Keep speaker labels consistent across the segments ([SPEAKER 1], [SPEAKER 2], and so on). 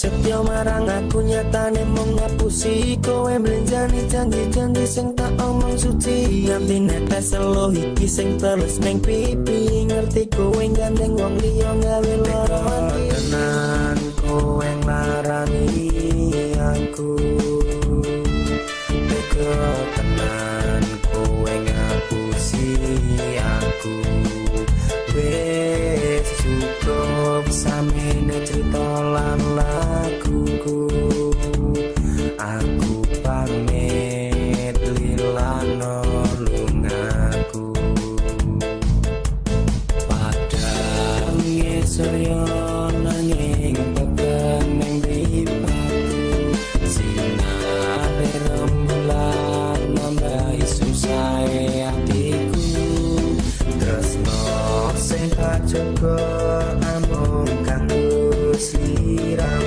[SPEAKER 1] setia marang aku nyatane mung ngapusi. Kowe blenjani janji-janji sing tak omong suci. Nganti netes selo iki sing terus ning pipi. Ngerti kowe gandeng wong liya gawe lara. Tenan kowe nglarani aku yo nanging peken ning mripatku Sinare rembulan nambahi susah hatiku Tresno sing kacego amung kanggo sliramu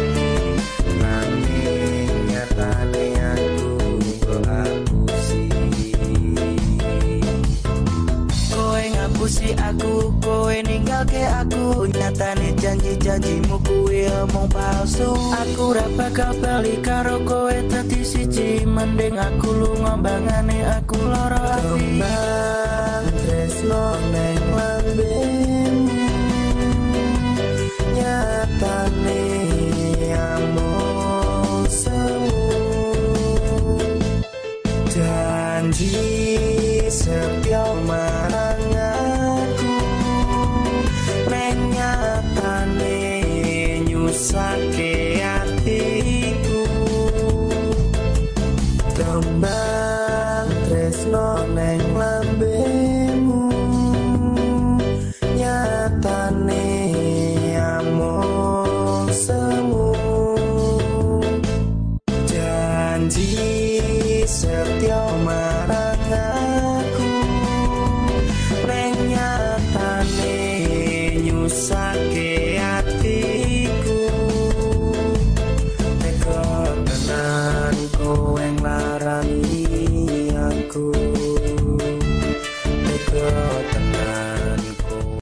[SPEAKER 2] janji-janjimu kuwi omong palsu. Aku ra bakal bali karo kowe dadi siji. Mending aku lunga bangane aku lara ati
[SPEAKER 1] Kembang tresno neng lambemu Nyatane amung semu Janji setia nyusake